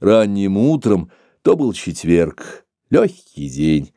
Ранним утром, то был четверг, легкий день,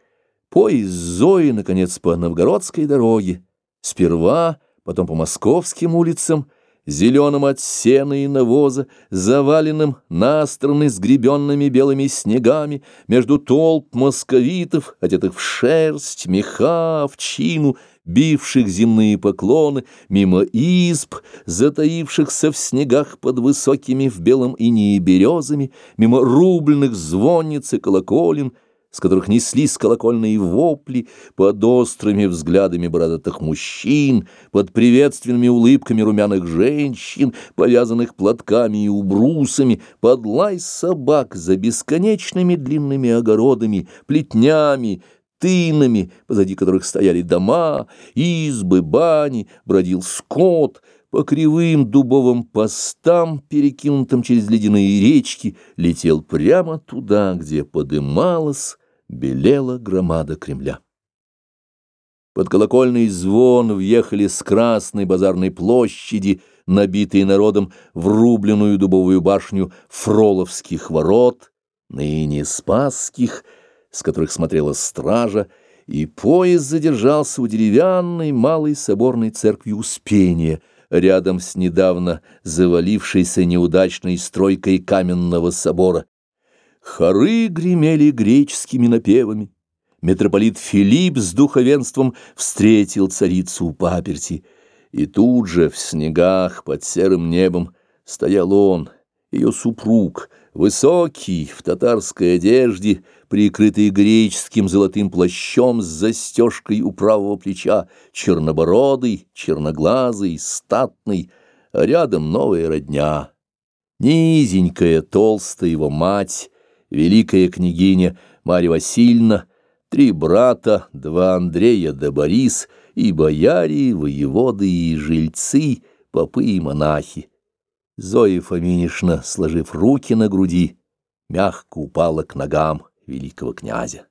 поезд Зои, наконец, по новгородской дороге, сперва, потом по московским улицам, зеленым от сена и навоза, заваленным на страны сгребенными белыми снегами, между толп московитов, одетых в шерсть, меха, овчину, бивших земные поклоны, мимо изб, затаившихся в снегах под высокими в белом инии березами, мимо рубленных звонниц и колоколин — с которых неслись колокольные вопли, под острыми взглядами бородатых мужчин, под приветственными улыбками румяных женщин, повязанных платками и убрусами, под лай собак за бесконечными длинными огородами, плетнями, тынами, позади которых стояли дома, избы, бани, бродил скот — по кривым дубовым постам, перекинутым через ледяные речки, летел прямо туда, где подымалась белела громада Кремля. Под колокольный звон въехали с Красной базарной площади, набитые народом в рубленную дубовую башню Фроловских ворот, ныне Спасских, с которых смотрела стража, и поезд задержался у деревянной малой соборной церкви Успения, рядом с недавно завалившейся неудачной стройкой каменного собора. Хоры гремели греческими напевами. Митрополит Филипп с духовенством встретил царицу у паперти, и тут же в снегах под серым небом стоял он, ее супруг, высокий, в татарской одежде, прикрытый греческим золотым плащом с застежкой у правого плеча, чернобородый, черноглазый, статный, а рядом новая родня. Низенькая, толстая его мать, великая княгиня Марья Васильевна, три брата, два Андрея да Борис, и бояре, воеводы и жильцы, попы и монахи. Зоя Фоминишна, сложив руки на груди, мягко упала к ногам великого князя.